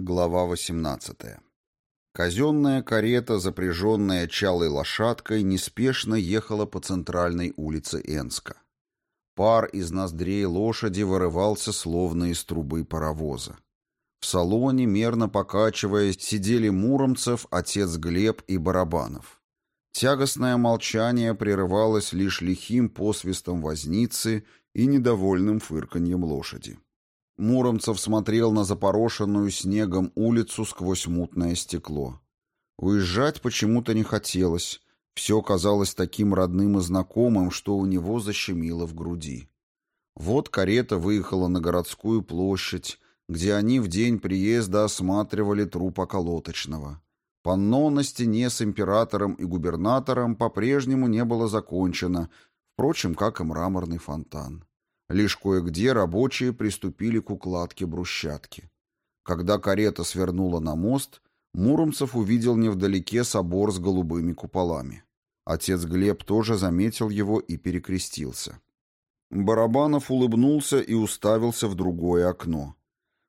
Глава 18. Казенная карета, запряженная чалой лошадкой, неспешно ехала по центральной улице Энска. Пар из ноздрей лошади вырывался словно из трубы паровоза. В салоне, мерно покачиваясь, сидели Муромцев, отец Глеб и Барабанов. Тягостное молчание прерывалось лишь лихим посвистом возницы и недовольным фырканьем лошади. Муромцев смотрел на запорошенную снегом улицу сквозь мутное стекло. Уезжать почему-то не хотелось. Все казалось таким родным и знакомым, что у него защемило в груди. Вот карета выехала на городскую площадь, где они в день приезда осматривали труп околоточного. Панно на стене с императором и губернатором по-прежнему не было закончено, впрочем, как и мраморный фонтан. Лишь кое-где рабочие приступили к укладке брусчатки. Когда карета свернула на мост, Муромцев увидел невдалеке собор с голубыми куполами. Отец Глеб тоже заметил его и перекрестился. Барабанов улыбнулся и уставился в другое окно.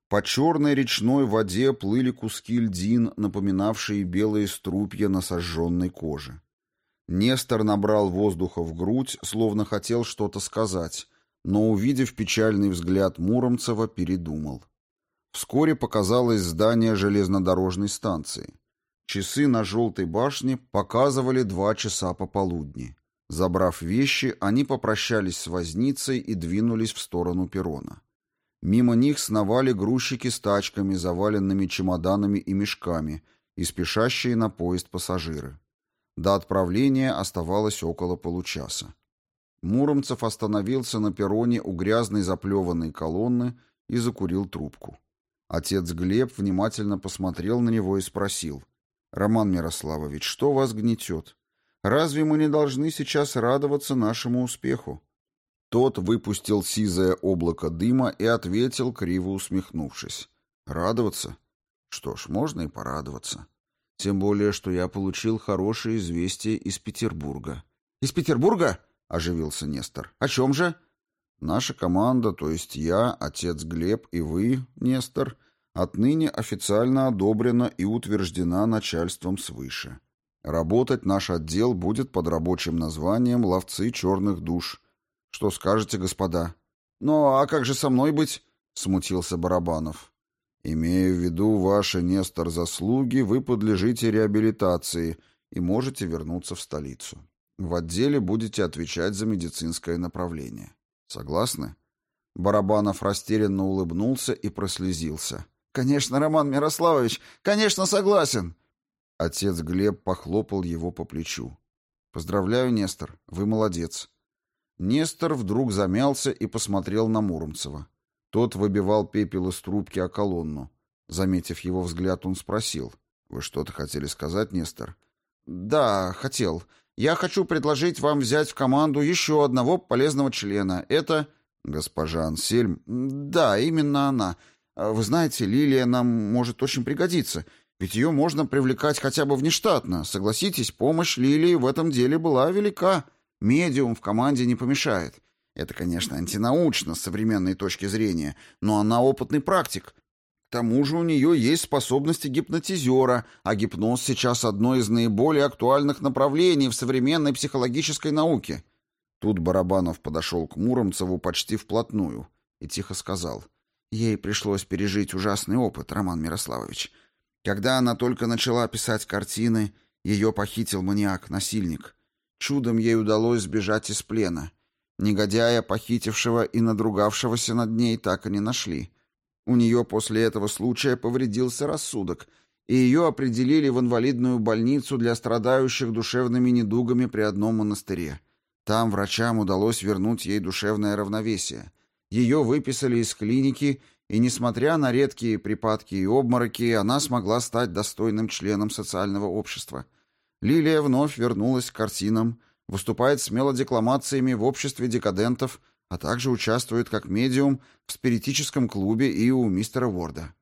По черной речной воде плыли куски льдин, напоминавшие белые струпья на сожженной коже. Нестор набрал воздуха в грудь, словно хотел что-то сказать, но, увидев печальный взгляд Муромцева, передумал. Вскоре показалось здание железнодорожной станции. Часы на желтой башне показывали два часа пополудни. Забрав вещи, они попрощались с возницей и двинулись в сторону перрона. Мимо них сновали грузчики с тачками, заваленными чемоданами и мешками, и спешащие на поезд пассажиры. До отправления оставалось около получаса. Муромцев остановился на перроне у грязной заплеванной колонны и закурил трубку. Отец Глеб внимательно посмотрел на него и спросил. «Роман Мирославович, что вас гнетет? Разве мы не должны сейчас радоваться нашему успеху?» Тот выпустил сизое облако дыма и ответил, криво усмехнувшись. «Радоваться? Что ж, можно и порадоваться. Тем более, что я получил хорошее известие из Петербурга». «Из Петербурга?» — оживился Нестор. «О чем же?» «Наша команда, то есть я, отец Глеб и вы, Нестор, отныне официально одобрена и утверждена начальством свыше. Работать наш отдел будет под рабочим названием «Ловцы черных душ». Что скажете, господа?» «Ну, а как же со мной быть?» — смутился Барабанов. «Имея в виду ваши, Нестор, заслуги, вы подлежите реабилитации и можете вернуться в столицу. В отделе будете отвечать за медицинское направление. Согласны? Барабанов растерянно улыбнулся и прослезился. «Конечно, Роман Мирославович, конечно, согласен!» Отец Глеб похлопал его по плечу. «Поздравляю, Нестор, вы молодец». Нестор вдруг замялся и посмотрел на Муромцева. Тот выбивал пепел из трубки о колонну. Заметив его взгляд, он спросил. «Вы что-то хотели сказать, Нестор?» «Да, хотел. Я хочу предложить вам взять в команду еще одного полезного члена. Это госпожа Ансельм. Да, именно она. Вы знаете, Лилия нам может очень пригодиться, ведь ее можно привлекать хотя бы внештатно. Согласитесь, помощь Лилии в этом деле была велика. Медиум в команде не помешает. Это, конечно, антинаучно с современной точки зрения, но она опытный практик. К тому же у нее есть способности гипнотизера, а гипноз сейчас одно из наиболее актуальных направлений в современной психологической науке. Тут Барабанов подошел к Муромцеву почти вплотную и тихо сказал. Ей пришлось пережить ужасный опыт, Роман Мирославович. Когда она только начала писать картины, ее похитил маньяк-насильник. Чудом ей удалось сбежать из плена. Негодяя, похитившего и надругавшегося над ней, так и не нашли. У нее после этого случая повредился рассудок, и ее определили в инвалидную больницу для страдающих душевными недугами при одном монастыре. Там врачам удалось вернуть ей душевное равновесие. Ее выписали из клиники, и, несмотря на редкие припадки и обмороки, она смогла стать достойным членом социального общества. Лилия вновь вернулась к картинам, выступает с мелодекламациями в обществе декадентов, а также участвует как медиум в спиритическом клубе и у мистера Ворда.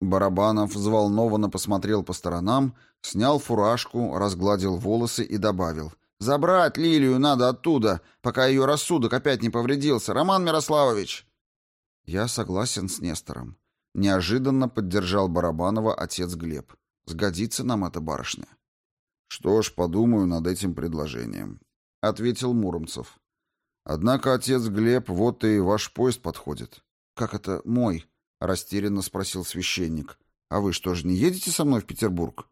Барабанов взволнованно посмотрел по сторонам, снял фуражку, разгладил волосы и добавил. «Забрать Лилию надо оттуда, пока ее рассудок опять не повредился. Роман Мирославович!» Я согласен с Нестором. Неожиданно поддержал Барабанова отец Глеб. Сгодится нам эта барышня. Что ж, подумаю над этим предложением, ответил Муромцев. Однако, отец Глеб, вот и ваш поезд подходит. Как это мой? растерянно спросил священник. А вы что же не едете со мной в Петербург?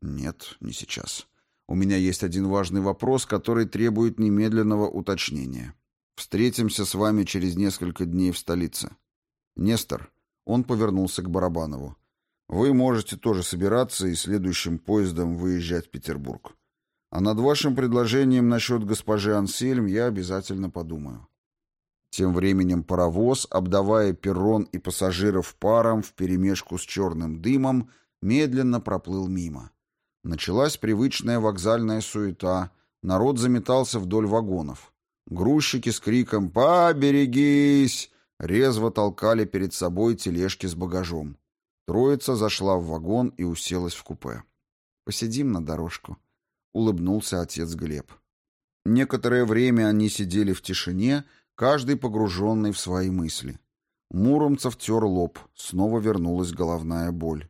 Нет, не сейчас. У меня есть один важный вопрос, который требует немедленного уточнения. Встретимся с вами через несколько дней в столице. Нестор, он повернулся к Барабанову. Вы можете тоже собираться и следующим поездом выезжать в Петербург. А над вашим предложением насчет госпожи Ансельм я обязательно подумаю. Тем временем паровоз, обдавая перрон и пассажиров паром вперемешку с черным дымом, медленно проплыл мимо. Началась привычная вокзальная суета, народ заметался вдоль вагонов. Грузчики с криком «Поберегись!» резво толкали перед собой тележки с багажом. Троица зашла в вагон и уселась в купе. «Посидим на дорожку», — улыбнулся отец Глеб. Некоторое время они сидели в тишине, каждый погруженный в свои мысли. Муромцев тер лоб, снова вернулась головная боль.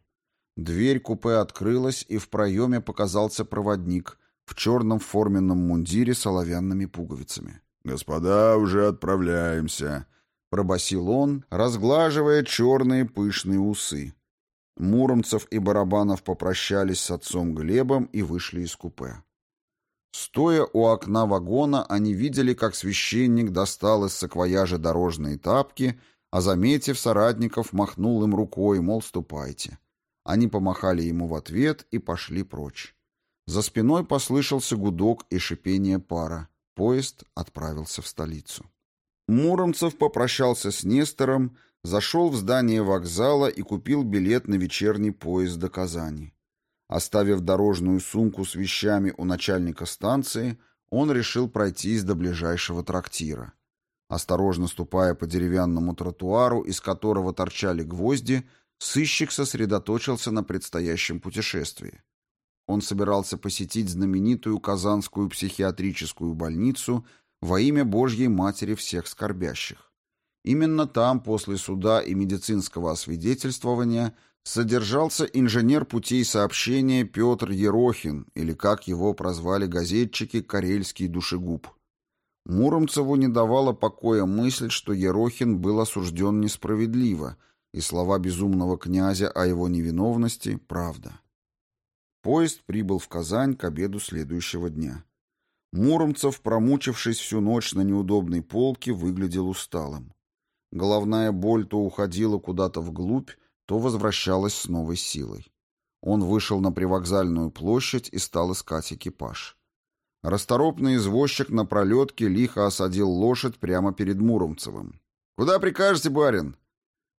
Дверь купе открылась, и в проеме показался проводник в черном форменном мундире с оловянными пуговицами. «Господа, уже отправляемся», — пробасил он, разглаживая черные пышные усы. Муромцев и Барабанов попрощались с отцом Глебом и вышли из купе. Стоя у окна вагона, они видели, как священник достал из саквояжа дорожные тапки, а, заметив соратников, махнул им рукой, мол, ступайте. Они помахали ему в ответ и пошли прочь. За спиной послышался гудок и шипение пара. Поезд отправился в столицу. Муромцев попрощался с Нестором, зашел в здание вокзала и купил билет на вечерний поезд до Казани. Оставив дорожную сумку с вещами у начальника станции, он решил пройтись до ближайшего трактира. Осторожно ступая по деревянному тротуару, из которого торчали гвозди, сыщик сосредоточился на предстоящем путешествии. Он собирался посетить знаменитую Казанскую психиатрическую больницу во имя Божьей Матери всех скорбящих. Именно там, после суда и медицинского освидетельствования, содержался инженер путей сообщения Петр Ерохин, или, как его прозвали газетчики, «Карельский душегуб». Муромцеву не давала покоя мысль, что Ерохин был осужден несправедливо, и слова безумного князя о его невиновности – правда. Поезд прибыл в Казань к обеду следующего дня. Муромцев, промучившись всю ночь на неудобной полке, выглядел усталым. Головная боль то уходила куда-то вглубь, то возвращалась с новой силой. Он вышел на привокзальную площадь и стал искать экипаж. Расторопный извозчик на пролетке лихо осадил лошадь прямо перед Муромцевым. «Куда прикажете, барин?»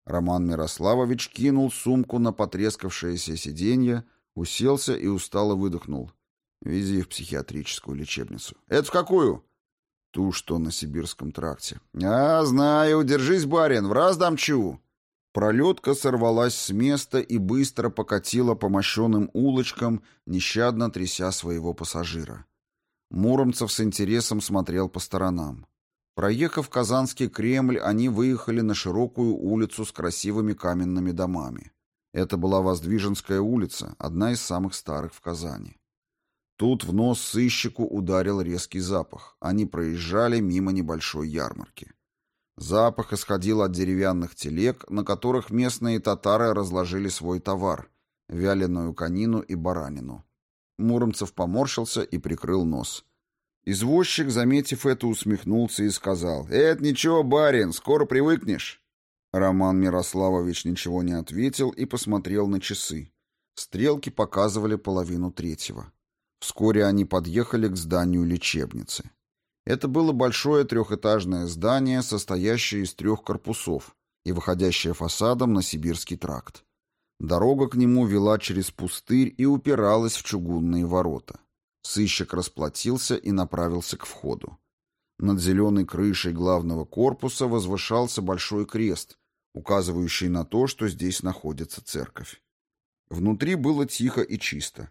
Роман Мирославович кинул сумку на потрескавшееся сиденье, уселся и устало выдохнул. «Вези в психиатрическую лечебницу». «Это в какую?» Ту, что на Сибирском тракте. «А, знаю, держись, барин, в раз дамчу!» Пролетка сорвалась с места и быстро покатила по мощенным улочкам, нещадно тряся своего пассажира. Муромцев с интересом смотрел по сторонам. Проехав Казанский Кремль, они выехали на широкую улицу с красивыми каменными домами. Это была Воздвиженская улица, одна из самых старых в Казани. Тут в нос сыщику ударил резкий запах. Они проезжали мимо небольшой ярмарки. Запах исходил от деревянных телег, на которых местные татары разложили свой товар — вяленую конину и баранину. Муромцев поморщился и прикрыл нос. Извозчик, заметив это, усмехнулся и сказал, «Это ничего, барин, скоро привыкнешь». Роман Мирославович ничего не ответил и посмотрел на часы. Стрелки показывали половину третьего. Вскоре они подъехали к зданию лечебницы. Это было большое трехэтажное здание, состоящее из трех корпусов и выходящее фасадом на Сибирский тракт. Дорога к нему вела через пустырь и упиралась в чугунные ворота. Сыщик расплатился и направился к входу. Над зеленой крышей главного корпуса возвышался большой крест, указывающий на то, что здесь находится церковь. Внутри было тихо и чисто.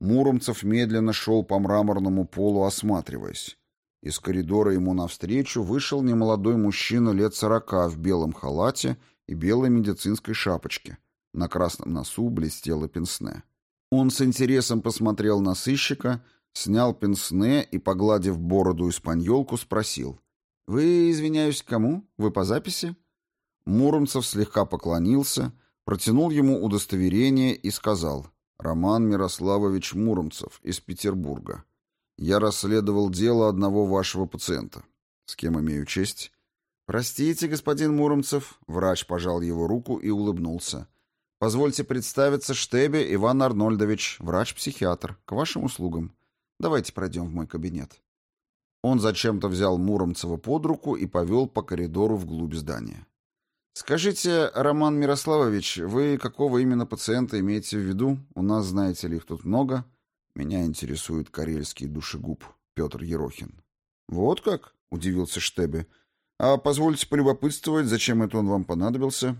Муромцев медленно шел по мраморному полу, осматриваясь. Из коридора ему навстречу вышел немолодой мужчина лет сорока в белом халате и белой медицинской шапочке. На красном носу блестело пенсне. Он с интересом посмотрел на сыщика, снял пенсне и, погладив бороду испаньолку, спросил. «Вы, извиняюсь, кому? Вы по записи?» Муромцев слегка поклонился, протянул ему удостоверение и сказал. «Роман Мирославович Муромцев из Петербурга. Я расследовал дело одного вашего пациента. С кем имею честь?» «Простите, господин Муромцев», — врач пожал его руку и улыбнулся. «Позвольте представиться Штебе Иван Арнольдович, врач-психиатр, к вашим услугам. Давайте пройдем в мой кабинет». Он зачем-то взял Муромцева под руку и повел по коридору вглубь здания. «Скажите, Роман Мирославович, вы какого именно пациента имеете в виду? У нас, знаете ли, их тут много. Меня интересует карельский душегуб Петр Ерохин». «Вот как?» — удивился Штебе. «А позвольте полюбопытствовать, зачем это он вам понадобился?»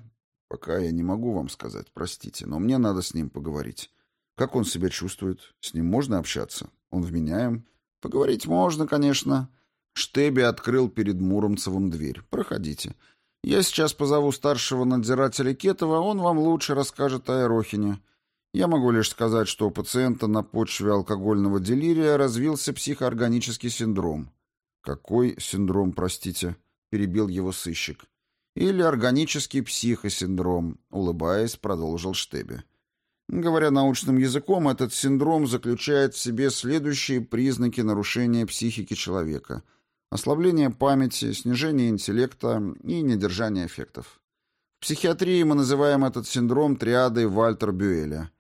«Пока я не могу вам сказать, простите, но мне надо с ним поговорить. Как он себя чувствует? С ним можно общаться? Он вменяем?» «Поговорить можно, конечно». Штеби открыл перед Муромцевым дверь. «Проходите. Я сейчас позову старшего надзирателя Кетова, он вам лучше расскажет о Ерохине. Я могу лишь сказать, что у пациента на почве алкогольного делирия развился психоорганический синдром. Какой синдром, простите? перебил его сыщик. Или органический психосиндром, улыбаясь, продолжил Штебе. Говоря научным языком, этот синдром заключает в себе следующие признаки нарушения психики человека: ослабление памяти, снижение интеллекта и недержание эффектов. В психиатрии мы называем этот синдром триадой Вальтер-Бюэля.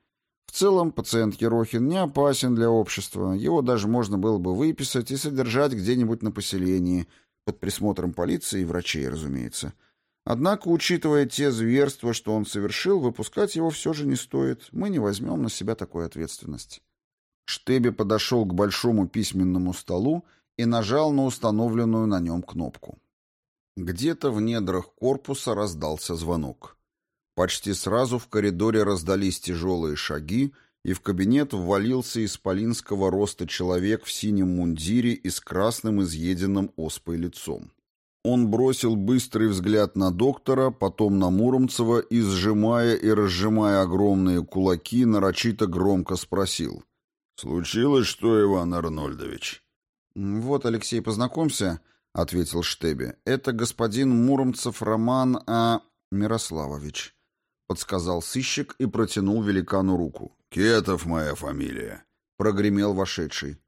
В целом, пациент Ерохин не опасен для общества, его даже можно было бы выписать и содержать где-нибудь на поселении, под присмотром полиции и врачей, разумеется. Однако, учитывая те зверства, что он совершил, выпускать его все же не стоит. Мы не возьмем на себя такую ответственность. Штеби подошел к большому письменному столу и нажал на установленную на нем кнопку. Где-то в недрах корпуса раздался звонок. Почти сразу в коридоре раздались тяжелые шаги, и в кабинет ввалился исполинского роста человек в синем мундире и с красным изъеденным оспой лицом. Он бросил быстрый взгляд на доктора, потом на Муромцева и, сжимая и разжимая огромные кулаки, нарочито громко спросил. «Случилось что, Иван Арнольдович?» «Вот, Алексей, познакомься», — ответил Штеби. «Это господин Муромцев Роман А. Мирославович» подсказал сыщик и протянул великану руку. «Кетов моя фамилия», — прогремел вошедший.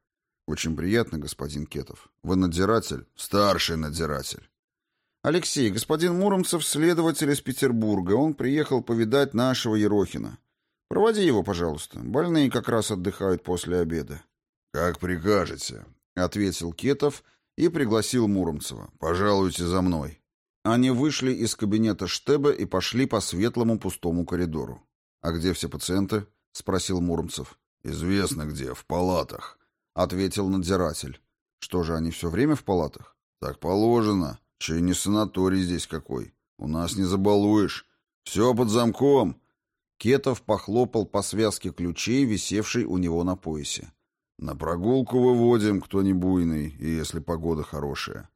«Очень приятно, господин Кетов. Вы надзиратель?» «Старший надзиратель». «Алексей, господин Муромцев — следователь из Петербурга. Он приехал повидать нашего Ерохина. Проводи его, пожалуйста. Больные как раз отдыхают после обеда». «Как прикажете», — ответил Кетов и пригласил Муромцева. «Пожалуйте за мной». Они вышли из кабинета штеба и пошли по светлому пустому коридору. «А где все пациенты?» — спросил Муромцев. «Известно где, в палатах», — ответил надзиратель. «Что же, они все время в палатах?» «Так положено. Че не санаторий здесь какой. У нас не забалуешь. Все под замком». Кетов похлопал по связке ключей, висевшей у него на поясе. «На прогулку выводим, кто не буйный, и если погода хорошая.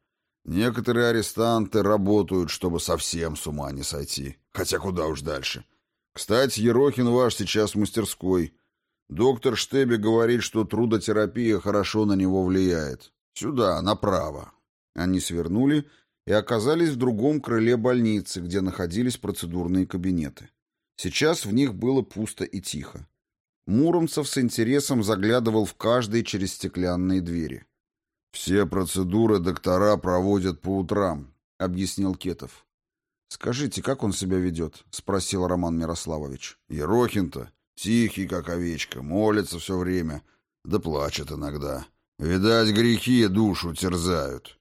Некоторые арестанты работают, чтобы совсем с ума не сойти. Хотя куда уж дальше. Кстати, Ерохин ваш сейчас в мастерской. Доктор Штеби говорит, что трудотерапия хорошо на него влияет. Сюда, направо. Они свернули и оказались в другом крыле больницы, где находились процедурные кабинеты. Сейчас в них было пусто и тихо. Муромцев с интересом заглядывал в каждый через стеклянные двери. «Все процедуры доктора проводят по утрам», — объяснил Кетов. «Скажите, как он себя ведет?» — спросил Роман Мирославович. «Ерохин-то тихий, как овечка, молится все время, да плачет иногда. Видать, грехи душу терзают».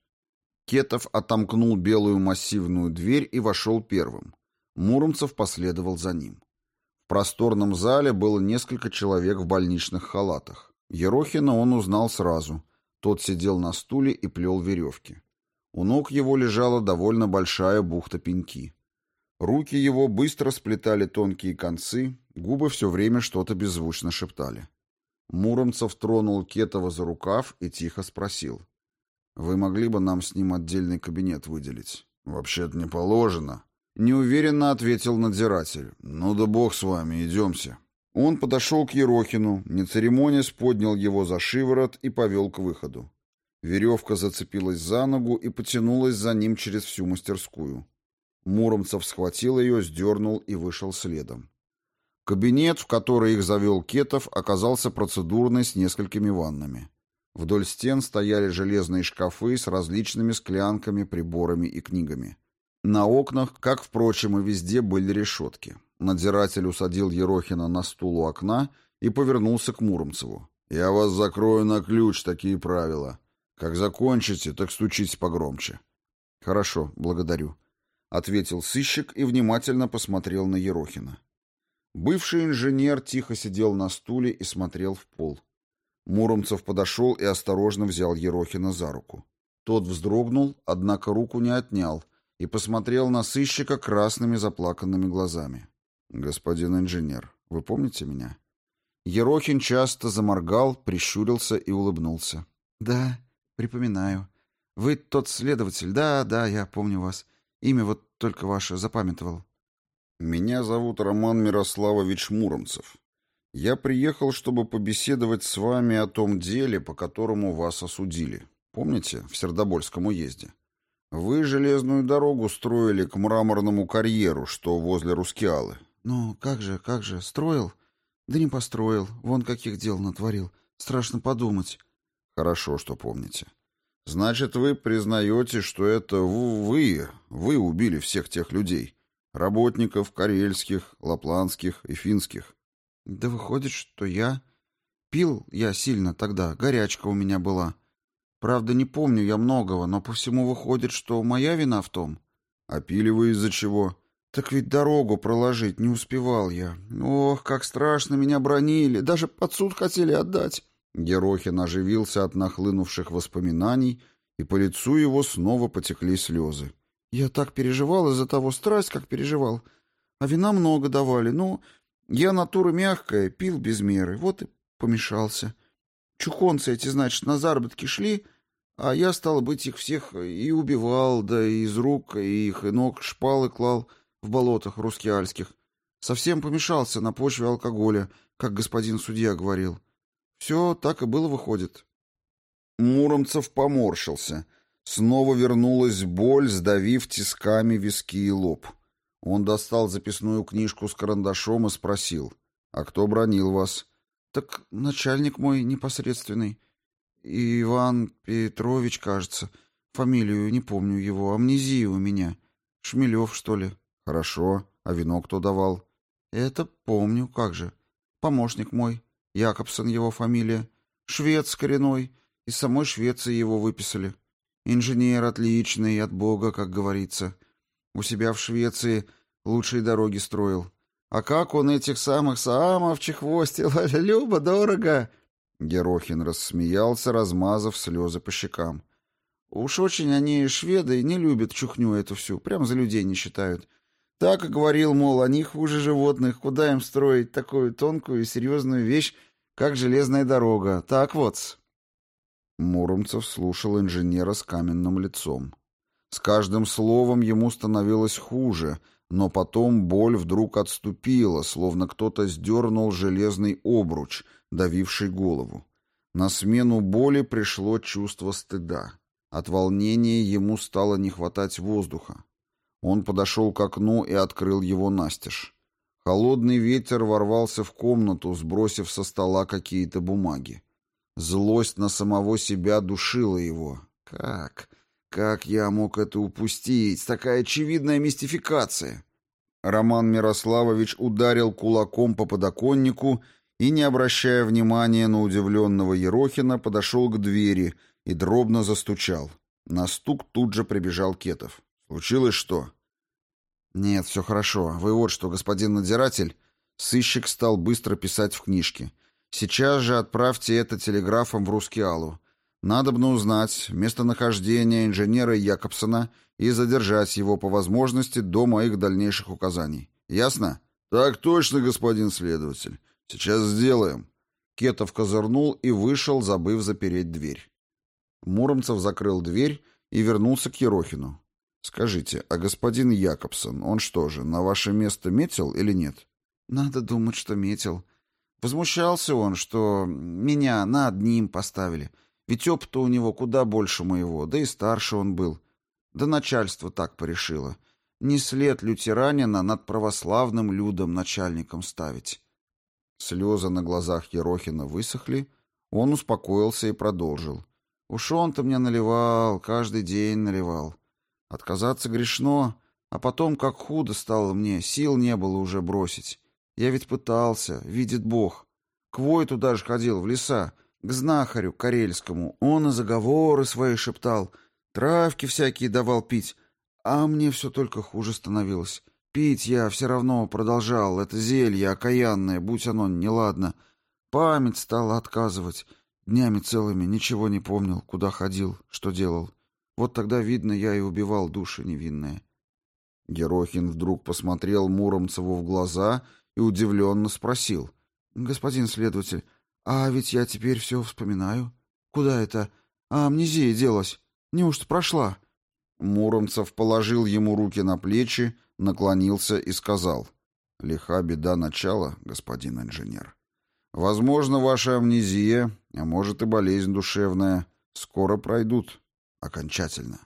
Кетов отомкнул белую массивную дверь и вошел первым. Муромцев последовал за ним. В просторном зале было несколько человек в больничных халатах. Ерохина он узнал сразу — тот сидел на стуле и плел веревки. У ног его лежала довольно большая бухта пеньки. Руки его быстро сплетали тонкие концы, губы все время что-то беззвучно шептали. Муромцев тронул Кетова за рукав и тихо спросил. Вы могли бы нам с ним отдельный кабинет выделить? Вообще-то не положено. Неуверенно ответил надзиратель. Ну да бог с вами, идемте. Он подошел к Ерохину, не церемонясь, поднял его за шиворот и повел к выходу. Веревка зацепилась за ногу и потянулась за ним через всю мастерскую. Муромцев схватил ее, сдернул и вышел следом. Кабинет, в который их завел Кетов, оказался процедурный с несколькими ваннами. Вдоль стен стояли железные шкафы с различными склянками, приборами и книгами. На окнах, как, впрочем, и везде, были решетки. Надзиратель усадил Ерохина на стул у окна и повернулся к Муромцеву. «Я вас закрою на ключ, такие правила. Как закончите, так стучите погромче». «Хорошо, благодарю», — ответил сыщик и внимательно посмотрел на Ерохина. Бывший инженер тихо сидел на стуле и смотрел в пол. Муромцев подошел и осторожно взял Ерохина за руку. Тот вздрогнул, однако руку не отнял и посмотрел на сыщика красными заплаканными глазами. «Господин инженер, вы помните меня?» Ерохин часто заморгал, прищурился и улыбнулся. «Да, припоминаю. Вы тот следователь. Да, да, я помню вас. Имя вот только ваше запамятовал». «Меня зовут Роман Мирославович Муромцев. Я приехал, чтобы побеседовать с вами о том деле, по которому вас осудили. Помните, в Сердобольском уезде? Вы железную дорогу строили к мраморному карьеру, что возле Рускеалы. Ну, как же, как же, строил? Да не построил, вон каких дел натворил. Страшно подумать. Хорошо, что помните. Значит, вы признаете, что это вы, вы убили всех тех людей. Работников карельских, лапландских и финских. Да выходит, что я... Пил я сильно тогда, горячка у меня была. Правда, не помню я многого, но по всему выходит, что моя вина в том. А пили вы из-за чего? Так ведь дорогу проложить не успевал я. Ох, как страшно меня бронили, даже под суд хотели отдать. Герохин оживился от нахлынувших воспоминаний, и по лицу его снова потекли слезы. Я так переживал из-за того, страсть как переживал. А вина много давали, ну... Я натура мягкая, пил без меры, вот и помешался. Чухонцы эти, значит, на заработки шли, а я, стало быть, их всех и убивал, да и из рук, и их и ног шпалы клал в болотах русскиальских. Совсем помешался на почве алкоголя, как господин судья говорил. Все так и было выходит. Муромцев поморщился. Снова вернулась боль, сдавив тисками виски и лоб. — он достал записную книжку с карандашом и спросил. «А кто бронил вас?» «Так начальник мой непосредственный. Иван Петрович, кажется. Фамилию не помню его. Амнезия у меня. Шмелев, что ли?» «Хорошо. А вино кто давал?» «Это помню. Как же. Помощник мой. Якобсон его фамилия. Швед с коренной. Из самой Швеции его выписали. Инженер отличный, от бога, как говорится. У себя в Швеции лучшие дороги строил. А как он этих самых саамов чехвостил, любо дорого!» Герохин рассмеялся, размазав слезы по щекам. «Уж очень они, шведы, не любят чухню эту всю, прям за людей не считают. Так и говорил, мол, они хуже животных, куда им строить такую тонкую и серьезную вещь, как железная дорога. Так вот». Муромцев слушал инженера с каменным лицом. С каждым словом ему становилось хуже, но потом боль вдруг отступила, словно кто-то сдернул железный обруч, давивший голову. На смену боли пришло чувство стыда. От волнения ему стало не хватать воздуха. Он подошел к окну и открыл его настежь. Холодный ветер ворвался в комнату, сбросив со стола какие-то бумаги. Злость на самого себя душила его. Как? Как я мог это упустить? Такая очевидная мистификация. Роман Мирославович ударил кулаком по подоконнику и, не обращая внимания на удивленного Ерохина, подошел к двери и дробно застучал. На стук тут же прибежал Кетов. «Случилось что?» «Нет, все хорошо. Вы вот что, господин надзиратель...» Сыщик стал быстро писать в книжке. «Сейчас же отправьте это телеграфом в Рускеалу. Надобно узнать местонахождение инженера Якобсона и задержать его по возможности до моих дальнейших указаний. Ясно? Так точно, господин следователь. Сейчас сделаем. Кетов козырнул и вышел, забыв запереть дверь. Муромцев закрыл дверь и вернулся к Ерохину. «Скажите, а господин Якобсон, он что же, на ваше место метил или нет?» «Надо думать, что метил. Возмущался он, что меня над ним поставили. Ведь опыта у него куда больше моего, да и старше он был. Да начальство так порешило. Не след лютеранина над православным людом начальником ставить». Слезы на глазах Ерохина высохли, он успокоился и продолжил. «Уж он-то мне наливал, каждый день наливал. Отказаться грешно, а потом как худо стало мне, сил не было уже бросить. Я ведь пытался, видит Бог. К Войту даже ходил, в леса, к знахарю карельскому. Он и заговоры свои шептал, травки всякие давал пить. А мне все только хуже становилось. Пить я все равно продолжал, это зелье окаянное, будь оно неладно. Память стала отказывать. Днями целыми ничего не помнил, куда ходил, что делал. Вот тогда, видно, я и убивал души невинные. Герохин вдруг посмотрел Муромцеву в глаза и удивленно спросил. «Господин следователь, а ведь я теперь все вспоминаю. Куда это? А амнезия делась? Неужто прошла?» Муромцев положил ему руки на плечи, наклонился и сказал. «Лиха беда начала, господин инженер. Возможно, ваша амнезия, а может и болезнь душевная, скоро пройдут окончательно.